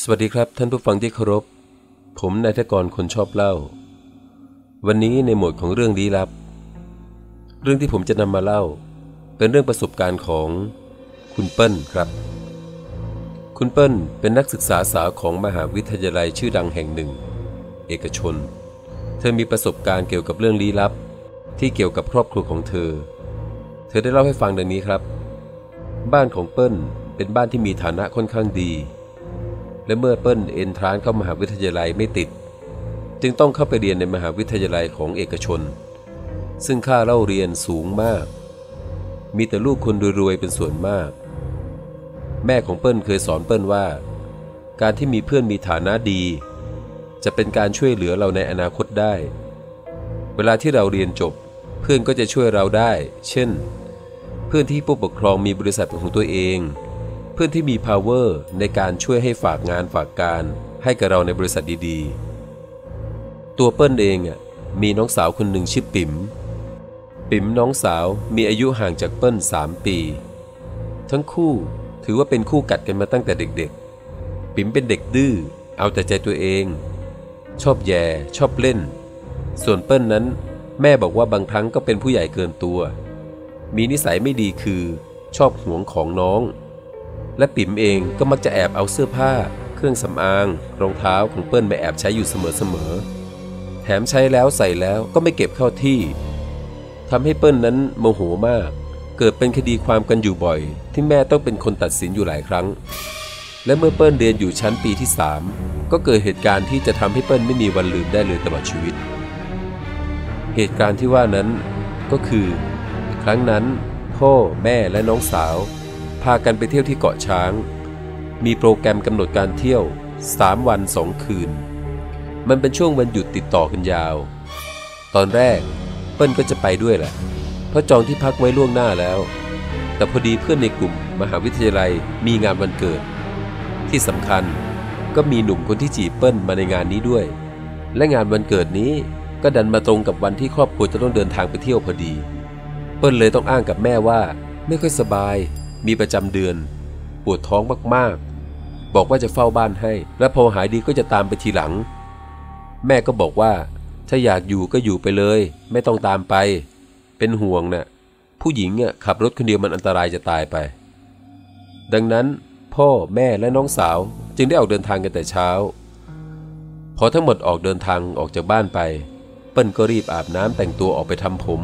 สวัสดีครับท่านผู้ฟังที่เคารพ ผมนายทกรคนชอบเล่า วันนี้ในหมวดของเรื่องลี้ลับ เรื่องที่ผมจะนำมาเล่า เป็นเรื่องประสบการณ์ของคุณเปิ้ลครับ คุณเปิ้ลเป็นนักศึกษาสาวของมหาวิทยาลัยชื่อดังแห่งหนึ่ง เอกชน เธอมีประสบการณ์เกี่ยวกับเรื่องลี้ลับ ที่เกี่ยวกับครอบครัวของเธอ เธอได้เล่าให้ฟังดังนี้ครับ บ้านของเปิ้ลเป็นบ้านที่มีฐานะค่อนข้างดี และเมื่อเปิ้ลเอนทรานเข้ามหาวิทยาลัยไม่ติด จึงต้องเข้าไปเรียนในมหาวิทยาลัยของเอกชน ซึ่งค่าเล่าเรียนสูงมาก มีแต่ลูกคนรวยๆเป็นส่วนมาก แม่ของเปิ้ลเคยสอนเปิ้ลว่า การที่มีเพื่อนมีฐานะดี จะเป็นการช่วยเหลือเราในอนาคตได้ เวลาที่เราเรียนจบเพื่อนก็จะช่วยเราได้ เช่น เพื่อนที่ผู้ปกครองมีบริษัทของตัวเอง เพื่อนที่มี power ในการช่วยให้ฝากงานฝากการให้กับเราในบริษัทดีๆ ตัวเปิ้ลเองอะมีน้องสาวคนหนึ่งชื่อปิ๋ม ปิ๋มน้องสาวมีอายุห่างจากเปิ้ลสามปี ทั้งคู่ถือว่าเป็นคู่กัดกันมาตั้งแต่เด็กๆ ปิ๋มเป็นเด็กดื้อ เอาแต่ใจตัวเอง ชอบแย่ชอบเล่น ส่วนเปิ้ลนั้น แม่บอกว่าบางครั้งก็เป็นผู้ใหญ่เกินตัว มีนิสัยไม่ดีคือชอบหวงของน้อง และปิ๋มเองก็มักจะแอบเอาเสื้อผ้า เครื่องสำอาง รองเท้าของเปิ้ลไปแอบใช้อยู่เสมอๆ แถมใช้แล้วใส่แล้วก็ไม่เก็บเข้าที่ทำให้เปิ้ลนั้นโมโหมาก เกิดเป็นคดีความกันอยู่บ่อย ที่แม่ต้องเป็นคนตัดสินอยู่หลายครั้ง และเมื่อเปิ้ลเรียนอยู่ชั้นปีที่ 3 ก็เกิดเหตุการณ์ที่จะทำให้เปิ้ลไม่มีวันลืมได้เลยตลอดชีวิต เหตุการณ์ที่ว่านั้นก็คือ ครั้งนั้นพ่อแม่และน้องสาว พากันไปเที่ยวที่เกาะช้าง มีโปรแกรมกำหนดการเที่ยว 3 วัน 2 คืน มันเป็นช่วงวันหยุดติดต่อกันยาว ตอนแรกเปิ้ลก็จะไปด้วยแหละ เพราะจองที่พักไว้ล่วงหน้าแล้ว แต่พอดีเพื่อนในกลุ่มมหาวิทยาลัยมีงานวันเกิด ที่สำคัญก็มีหนุ่มคนที่จีบเปิ้ลมาในงานนี้ด้วย และงานวันเกิดนี้ก็ดันมาตรงกับวันที่ครอบครัวจะต้องเดินทางไปเที่ยวพอดี เปิ้ลเลยต้องอ้างกับแม่ว่าไม่ค่อยสบาย มีประจำเดือน ปวดท้องมากๆ บอกว่าจะเฝ้าบ้านให้ และพอหายดีก็จะตามไปทีหลัง แม่ก็บอกว่า ถ้าอยากอยู่ก็อยู่ไปเลย ไม่ต้องตามไป เป็นห่วงนะ่ะ ผู้หญิงอะขับรถคนเดียวมันอันตรายจะตายไป ดังนั้นพ่อแม่และน้องสาวจึงได้ออกเดินทางกันแต่เช้า พอทั้งหมดออกเดินทางออกจากบ้านไป เปิ้ลก็รีบอาบน้ำแต่งตัวออกไปทำผม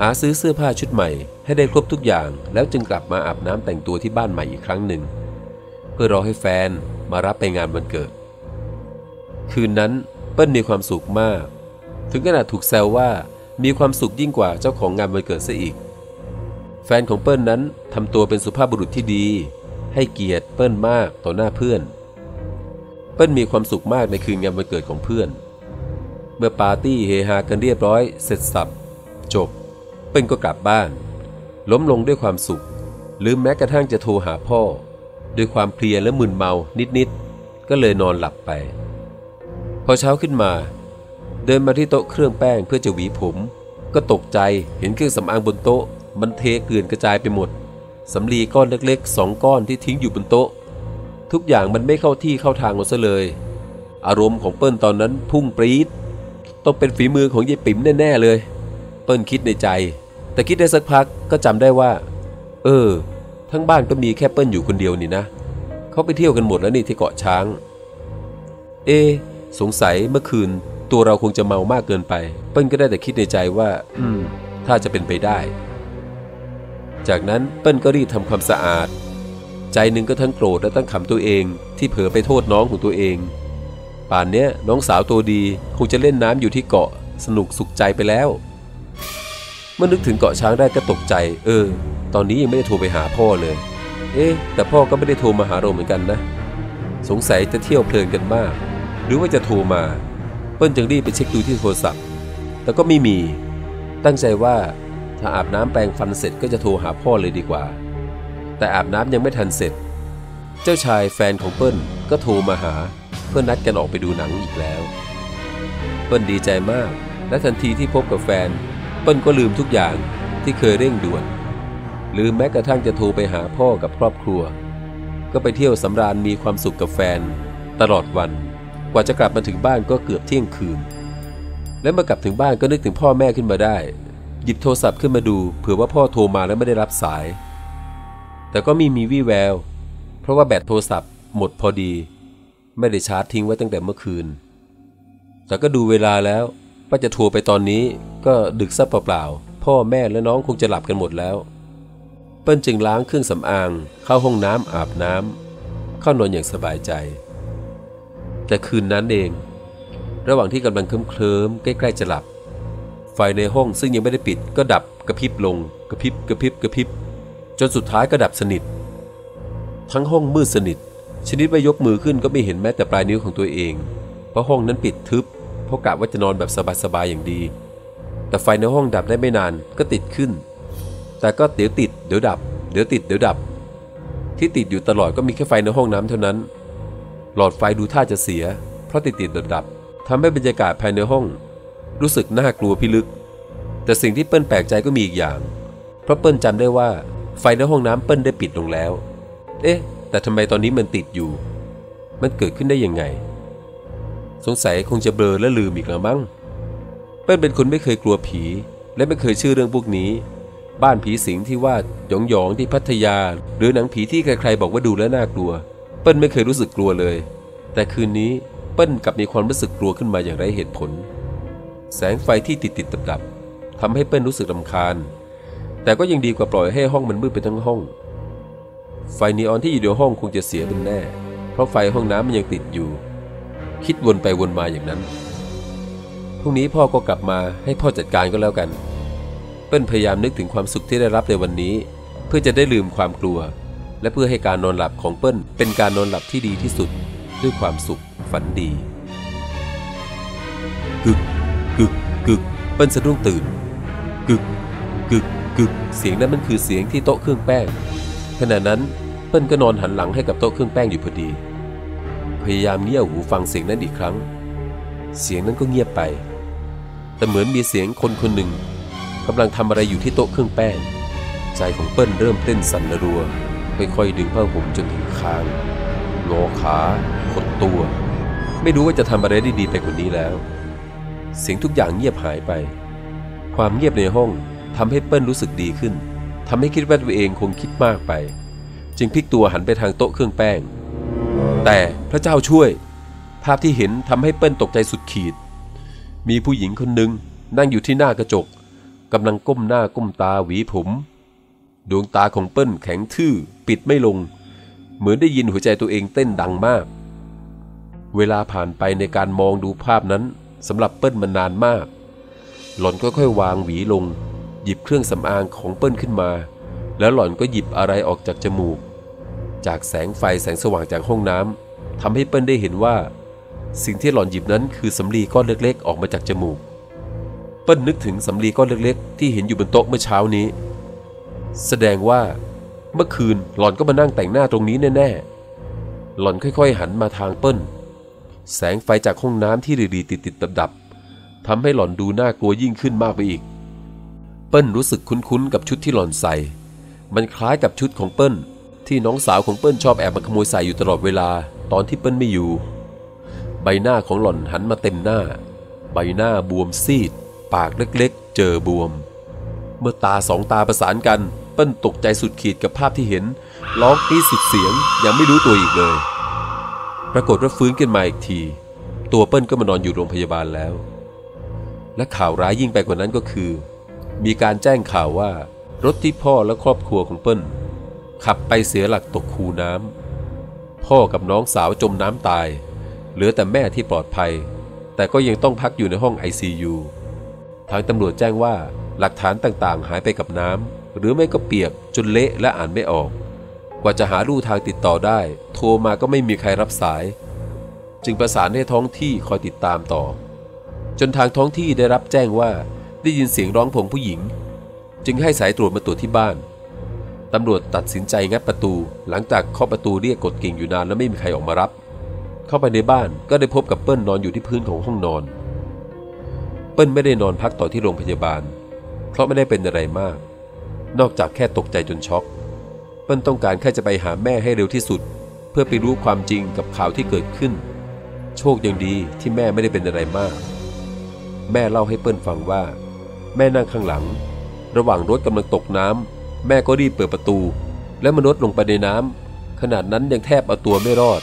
หาซื้อเสื้อผ้าชุดใหม่ ให้ได้ครบทุกอย่าง แล้วจึงกลับมาอาบน้ำแต่งตัวที่บ้านใหม่อีกครั้งหนึ่ง เพื่อรอให้แฟนมารับไปงานวันเกิด คืนนั้นเปิ้ลมีความสุขมาก ถึงขนาดถูกแซวว่ามีความสุขยิ่งกว่าเจ้าของงานวันเกิดซะอีก แฟนของเปิ้ลนั้นทำตัวเป็นสุภาพบุรุษที่ดี ให้เกียรติเปิ้ลมากต่อหน้าเพื่อน เปิ้ลมีความสุขมากในคืนงานวันเกิดของเพื่อน เมื่อปาร์ตี้เฮฮากันเรียบร้อย เสร็จสับ จบ ปิ้ลก็กลับบ้าน ล้มลงด้วยความสุข หรือแม้กระทั่งจะโทรหาพ่อ ด้วยความเพลียและมึนเมานิดๆ ก็เลยนอนหลับไป พอเช้าขึ้นมา เดินมาที่โต๊ะเครื่องแป้งเพื่อจะหวีผม ก็ตกใจเห็นเครื่องสำอางบนโต๊ะ มันเทเกลื่อนกระจายไปหมดสำลีก้อนเล็กๆสองก้อนที่ทิ้งอยู่บนโต๊ะ ทุกอย่างมันไม่เข้าที่เข้าทางหมดซะเลย อารมณ์ของเปิ้ลตอนนั้นพุ่งปรี๊ดต้องเป็นฝีมือของยายปิ๋มแน่ๆเลย เปิ้ลคิดในใจ แต่คิดได้สักพักก็จำได้ว่า เออ ทั้งบ้านก็มีแค่เปิ้ลอยู่คนเดียวนี่นะเขาไปเที่ยวกันหมดแล้วนี่ที่เกาะช้าง เอ สงสัยเมื่อคืน ตัวเราคงจะเมามากเกินไป เปิ้ลก็ได้แต่คิดในใจว่า อืม ถ้าจะเป็นไปได้ จากนั้นเปิ้ลก็รีบทำความสะอาด ใจหนึ่งก็ทั้งโกรธและทั้งขำตัวเอง ที่เผลอไปโทษน้องของตัวเอง ป่านเนี้ยน้องสาวตัวดีคงจะเล่นน้ำอยู่ที่เกาะสนุกสุขใจไปแล้ว เมื่อนึกถึงเกาะช้างได้ก็ตกใจ เออ ตอนนี้ยังไม่ได้โทรไปหาพ่อเลย เอ๊ะ แต่พ่อก็ไม่ได้โทรมาหาเราเหมือนกันนะ สงสัยจะเที่ยวเพลินกันมาก หรือว่าจะโทรมา เปิ้ลจึงรีบไปเช็คดูที่โทรศัพท์ แต่ก็ไม่มี ตั้งใจว่าถ้าอาบน้ำแปรงฟันเสร็จก็จะโทรหาพ่อเลยดีกว่า แต่อาบน้ำยังไม่ทันเสร็จ เจ้าชายแฟนของเปิ้ลก็โทรมาหา เพื่อนัดกันออกไปดูหนังอีกแล้ว เปิ้ลดีใจมาก และทันทีที่พบกับแฟน เปิ้ลก็ลืมทุกอย่างที่เคยเร่งด่วน ลืมแม้กระทั่งจะโทรไปหาพ่อกับครอบครัว ก็ไปเที่ยวสำราญมีความสุขกับแฟน ตลอดวัน กว่าจะกลับมาถึงบ้านก็เกือบเที่ยงคืน และเมื่อกลับถึงบ้านก็นึกถึงพ่อแม่ขึ้นมาได้ หยิบโทรศัพท์ขึ้นมาดู เผื่อว่าพ่อโทรมาแล้วไม่ได้รับสาย แต่ก็มีมีวี่แวว เพราะว่าแบตโทรศัพท์หมดพอดี ไม่ได้ชาร์จทิ้งไว้ตั้งแต่เมื่อคืน แต่ก็ดูเวลาแล้ว ว่าจะโทรไปตอนนี้ก็ดึกซะเปล่าๆ พ่อแม่และน้องคงจะหลับกันหมดแล้ว เปิ้ลจึงล้างเครื่องสำอาง เข้าห้องน้ำอาบน้ำเข้านอนอย่างสบายใจ แต่คืนนั้นเอง ระหว่างที่กำลังเคลิ้มเคลิ้มๆใกล้ๆจะหลับ ไฟในห้องซึ่งยังไม่ได้ปิดก็ดับกระพริบลงกระพริบกระพริบกระพริบ จนสุดท้ายก็ดับสนิท ทั้งห้องมืดสนิท ชนิดว่ายกมือขึ้นก็ไม่เห็นแม้แต่ปลายนิ้วของตัวเอง เพราะห้องนั้นปิดทึบ เพราะกะว่าจะนอนแบบสบายๆอย่างดี แต่ไฟในห้องดับได้ไม่นานก็ติดขึ้น แต่ก็เดี๋ยวติดเดี๋ยวดับ เดี๋ยวติดเดี๋ยวดับ ที่ติดอยู่ตลอดก็มีแค่ไฟในห้องน้ำเท่านั้น หลอดไฟดูท่าจะเสีย เพราะติดติดดับดับทำให้บรรยากาศภายในห้อง รู้สึกน่ากลัวพิลึก แต่สิ่งที่เปิ้ลแปลกใจก็มีอีกอย่าง เพราะเปิ้ลจำได้ว่าไฟในห้องน้ำเปิ้ลได้ปิดลงแล้ว เอ๊ะ แต่ทำไมตอนนี้มันติดอยู่ มันเกิดขึ้นได้ยังไง สงสัยคงจะเบลอและลืมอีกแล้วมั้งเปิ้ลเป็นคนไม่เคยกลัวผี และไม่เคยเชื่อเรื่องพวกนี้ บ้านผีสิงที่ว่าหยองหยองที่พัทยา หรือหนังผีที่ใครๆบอกว่าดูแล้วน่ากลัว เปิ้ลไม่เคยรู้สึกกลัวเลย แต่คืนนี้เปิ้ลกลับมีความรู้สึกกลัวขึ้นมาอย่างไรเหตุผล แสงไฟที่ติดติดดับดับทำให้เปิ้ลรู้สึกรำคาญ แต่ก็ยังดีกว่าปล่อยให้ห้องมันมืดไปทั้งห้อง ไฟนีออนที่อยู่ในห้องคงจะเสียเป็นแน่ เพราะไฟห้องน้ำมันยังติดอยู่ คิดวนไปวนมาอย่างนั้น พรุ่งนี้พ่อก็กลับมาให้พ่อจัดการก็แล้วกัน เปิ้ลพยายามนึกถึงความสุขที่ได้รับในวันนี้ เพื่อจะได้ลืมความกลัว และเพื่อให้การนอนหลับของเปิ้ลเป็นการนอนหลับที่ดีที่สุด ด้วยความสุขฝันดีกึกกึกกึกเปิ้ลสะดุ้งตื่นกึกกึกกึกเสียงนั้นมันคือเสียงที่โต๊ะเครื่องแป้งขณะนั้นเปิ้ลก็นอนหันหลังให้กับโต๊ะเครื่องแป้งอยู่พอดี พยายามเงี่ยวหูฟังเสียงนั้นอีกครั้ง เสียงนั้นก็เงียบไป แต่เหมือนมีเสียงคนคนหนึ่งกำลังทำอะไรอยู่ที่โต๊ะเครื่องแป้ง ใจของเปิ้ลเริ่มเต้นสั่นระรัว ค่อยๆดึงผ้าห่มจนถึงคางงอขาขดตัว ไม่รู้ว่าจะทำอะไรได้ดีไปกว่านี้แล้ว เสียงทุกอย่างเงียบหายไป ความเงียบในห้องทำให้เปิ้ลรู้สึกดีขึ้นทำให้คิดว่าตัวเองคงคิดมากไป จึงพลิกตัวหันไปทางโต๊ะเครื่องแป้ง แต่พระเจ้าช่วย ภาพที่เห็นทำให้เปิ้ลตกใจสุดขีด มีผู้หญิงคนหนึ่งนั่งอยู่ที่หน้ากระจกกำลังก้มหน้าก้มตาหวีผม ดวงตาของเปิ้ลแข็งทื่อปิดไม่ลง เหมือนได้ยินหัวใจตัวเองเต้นดังมาก เวลาผ่านไปในการมองดูภาพนั้นสำหรับเปิ้ลมันนานมาก หล่อนก็ค่อยๆวางหวีลง หยิบเครื่องสำอางของเปิ้ลขึ้นมา แล้วหล่อนก็หยิบอะไรออกจากจมูก จากแสงไฟแสงสว่างจากห้องน้ำทำให้เปิ้ลได้เห็นว่า สิ่งที่หล่อนหยิบนั้นคือสำลีก้อนเล็กๆ ออกมาจากจมูก เปิ้ลนึกถึงสำลีก้อนเล็กๆ ที่เห็นอยู่บนโต๊ะเมื่อเช้านี้ แสดงว่าเมื่อคืนหล่อนก็มานั่งแต่งหน้าตรงนี้แน่ๆ หล่อนค่อยๆ หันมาทางเปิ้ล แสงไฟจากห้องน้ำที่รีๆติดๆดับๆทำให้หล่อนดูน่ากลัวยิ่งขึ้นมากไปอีก เปิ้ลรู้สึกคุ้นๆกับชุดที่หล่อนใส่ มันคล้ายกับชุดของเปิ้ล ที่น้องสาวของเปิ้ลชอบแอบมาขโมยใส่อยู่ตลอดเวลา ตอนที่เปิ้ลไม่อยู่ ใบหน้าของหล่อนหันมาเต็มหน้า ใบหน้าบวมซีด ปากเล็กๆ เจอบวม เมื่อตาสองตาประสานกัน เปิ้ลตกใจสุดขีดกับภาพที่เห็น ร้องกรีดสุดเสียงยังไม่รู้ตัวอีกเลย ปรากฏว่าฟื้นขึ้นมาอีกที ตัวเปิ้ลก็มานอนอยู่โรงพยาบาลแล้ว และข่าวร้ายยิ่งไปกว่านั้นก็คือ มีการแจ้งข่าวว่ารถที่พ่อและครอบครัวของเปิ้ล ขับไปเสียหลักตกคูน้ำพ่อกับน้องสาวจมน้ำตาย เหลือแต่แม่ที่ปลอดภัย แต่ก็ยังต้องพักอยู่ในห้อง ICU ทางตำรวจแจ้งว่าหลักฐานต่างๆ หายไปกับน้ำหรือไม่ก็เปียกจนเละและอ่านไม่ออก กว่าจะหาลู่ทางติดต่อได้ โทรมาก็ไม่มีใครรับสาย จึงประสานให้ท้องที่คอยติดตามต่อ จนทางท้องที่ได้รับแจ้งว่าได้ยินเสียงร้องผมผู้หญิง จึงให้สายตรวจมาตรวจที่บ้าน ตำรวจตัดสินใจงัดประตู หลังจากเคาะประตูเรียกกดกิ่งอยู่นานแล้วไม่มีใครออกมารับ เข้าไปในบ้านก็ได้พบกับเปิ้ลนอนอยู่ที่พื้นของห้องนอน เปิ้ลไม่ได้นอนพักต่อที่โรงพยาบาล เพราะไม่ได้เป็นอะไรมาก นอกจากแค่ตกใจจนช็อก เปิ้ลต้องการแค่จะไปหาแม่ให้เร็วที่สุด เพื่อไปรู้ความจริงกับข่าวที่เกิดขึ้น โชคยังดีที่แม่ไม่ได้เป็นอะไรมาก แม่เล่าให้เปิ้ลฟังว่า แม่นั่งข้างหลัง ระหว่างรถกำลังตกน้ำ แม่ก็รีบเปิดประตู แล้วมนุษย์ลงไปในน้ำขนาดนั้นยังแทบเอาตัวไม่รอด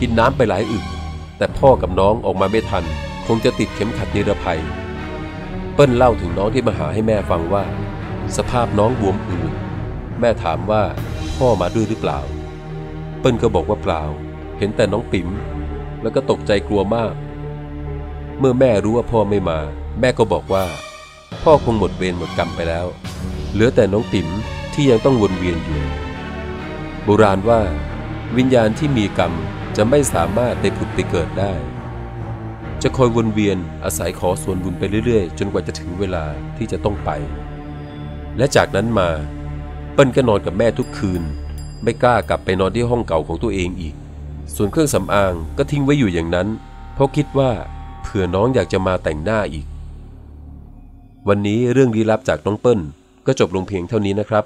กินน้ำไปหลายอึก แต่พ่อกับน้องออกมาไม่ทัน คงจะติดเข็มขัดนิรภัย เปิ้ลเล่าถึงน้องที่มาหาให้แม่ฟังว่า สภาพน้องบวมอืดแม่ถามว่าพ่อมาด้วยหรือเปล่า เปิ้ลก็บอกว่าเปล่า เห็นแต่น้องปิ๋มแล้วก็ตกใจกลัวมาก เมื่อแม่รู้ว่าพ่อไม่มา แม่ก็บอกว่า พ่อคงหมดเวรหมดกรรมไปแล้ว เหลือแต่น้องติ๋มที่ยังต้องวนเวียนอยู่ โบราณว่า วิญญาณที่มีกรรมจะไม่สามารถได้ผุดไปเกิดได้ จะคอยวนเวียนอาศัยขอส่วนบุญไปเรื่อยๆ จนกว่าจะถึงเวลาที่จะต้องไป และจากนั้นมา เปิ้ลก็นอนกับแม่ทุกคืน ไม่กล้ากลับไปนอนที่ห้องเก่าของตัวเองอีก ส่วนเครื่องสำอางก็ทิ้งไว้อยู่อย่างนั้น เพราะคิดว่าเผื่อน้องอยากจะมาแต่งหน้าอีก วันนี้เรื่องลี้ลับจากน้องเปิ้ล ก็จบลงเพียงเท่านี้นะครับ